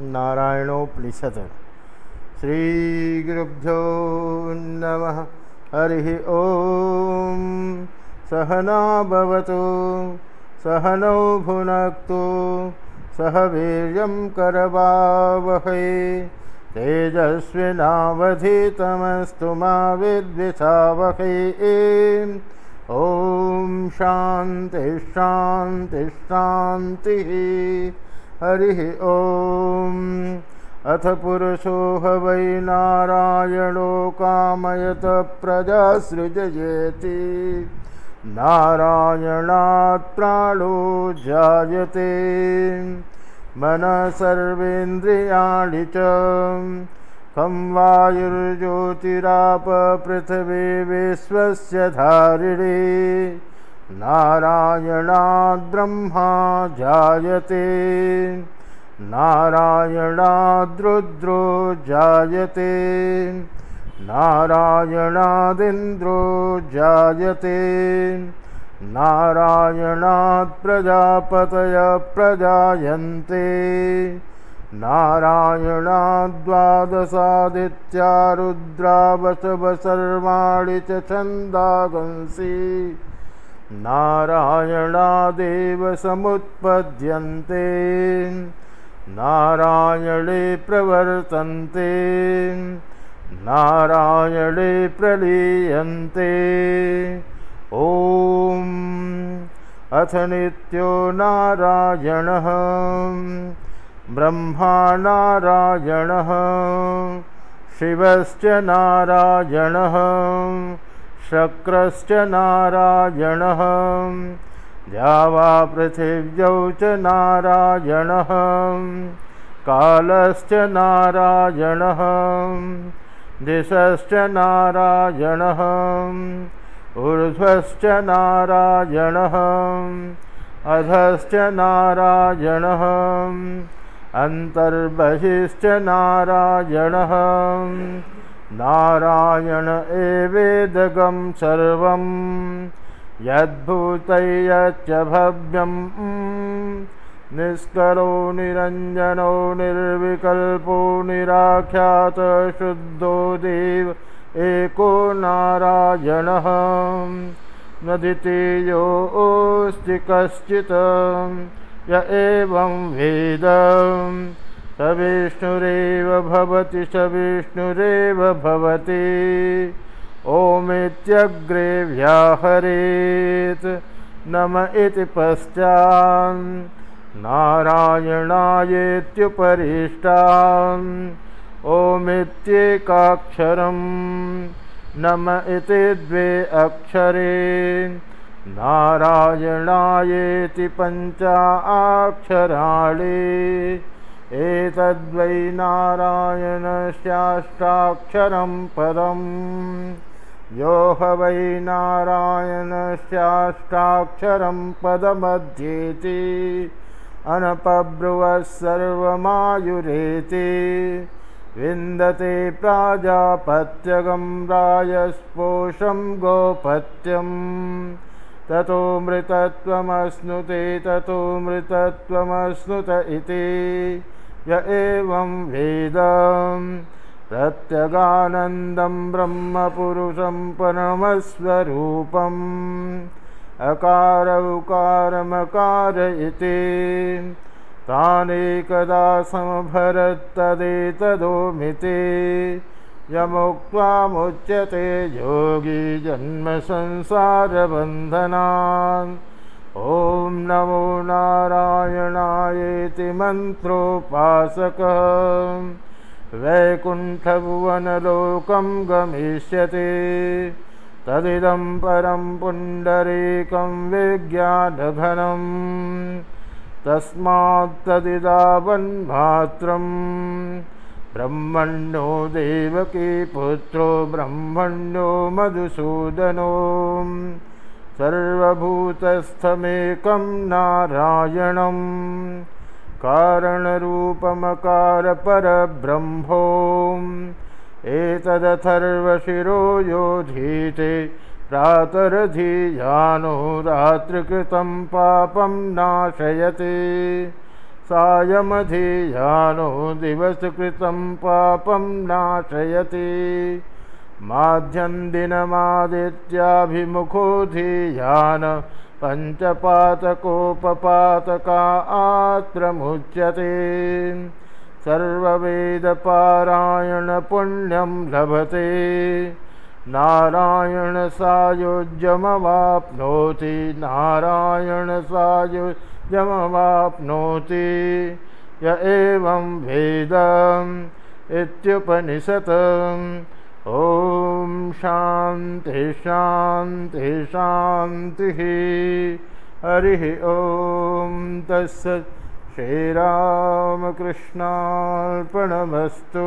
नारायणोपनिषत् श्रीगुरुभ्यो नम। हरिः ॐ सहना भवतु सहनौ भुनक्तु। सह वीर्यं करवावहै। तेजस्विनावधितमस्तु मा विद्विषावहै। ॐ शान्तिः। हरिः ॐ अथ पुरुषो ह वै नारायणो कामयत प्रजासृजयति नारायणात् प्राणो जायते। मनः सर्वेन्द्रियाणि च। कं वायुर्ज्योतिरापपृथिवी विश्वस्य धारिणी नारायणाद्ब्रह्मा जायते नारायणाद्रुद्रो जायते। नारायणादिन्द्रो जायते। नारायणात्प्रजापतय प्रजायन्ते। नारायणाद्वादशादित्या रुद्रावशवसर्वाणि च छन्दागंसि नारायणादेव समुत्पद्यन्ते। नारायणे प्रवर्तन्ते। नारायणे प्रलीयन्ते। ॐ अथ नित्यो नारायणः। ब्रह्मा नारायणः। शिवश्च नारायणः शक्रश्च नारायणः। द्यावापृथिव्यौ च नारायणः। कालश्च नारायणः। दिशश्च नारायणः। ऊर्ध्वश्च नारायणः। अधश्च नारायणः। अन्तर्बहिश्च नारायणः नारायण एवेदगं सर्वं यद्भूतैयच्च भव्यं निष्करो निरञ्जनो निर्विकल्पो निराख्यातशुद्धो देव एको नारायणः। न द्वितीयोऽस्ति कश्चित् य एवं वेद स विष्णुरेव भवति स विष्णुरेव भवति। ओमित्यग्रे व्याहरेत्। नम इति पश्चान्। नारायणायेत्युपरिष्टान्। ओमित्येकाक्षरं नम इति द्वे अक्षरे। नारायणायेति पञ्चाक्षराणि एतद्वै नारायणस्याष्टाक्षरं पदं यो ह वै नारायणस्याष्टाक्षरं पदमध्येति। अनपब्रुवः सर्वमायुरेति। विन्दते प्राजापत्यगं रायस्पोषं गोपत्यम्। ततो मृतत्वमश्नुते ततो मृतत्वमश्नुत इति य एवं वेदं प्रत्यगानन्दं ब्रह्मपुरुषं परमस्वरूपम् अकार उकारमकार इति। तानेकदा समभरत्तदेतदोमिति। यमुक्त्वामुच्यते योगी जन्मसंसारबन्धनान् ॐ नमो नारायणायेति मन्त्रोपासकः। वैकुण्ठभुवनलोकं गमिष्यति। तदिदं परं पुण्डरीकं विज्ञानघनं तस्मात्तदिदावन्मात्रम् ब्रह्मण्यो देवकी पुत्रो ब्रह्मण्यो मधुसूदनो सर्वभूतस्थमेकं नारायणं कारणरूपमकारपरब्रह्मो एतदथर्वशिरो योधीते प्रातरधियानो रात्रिकृतं पापं नाशयति। सायमधियानो दिवसकृतं पापं नाशयति माध्यन्दिनमादित्याभिमुखो धियान पञ्चपातकोपपातका आत्रमुच्यते। सर्ववेदपारायणपुण्यं लभते। नारायणसायुज्यमवाप्नोति। नारायणसायुज्यमवाप्नोति। य एवं वेदम् इत्युपनिषत् ॐ शान्ति शान्ति शान्तिः। हरिः ॐ तस्य श्रीरामकृष्णार्पणमस्तु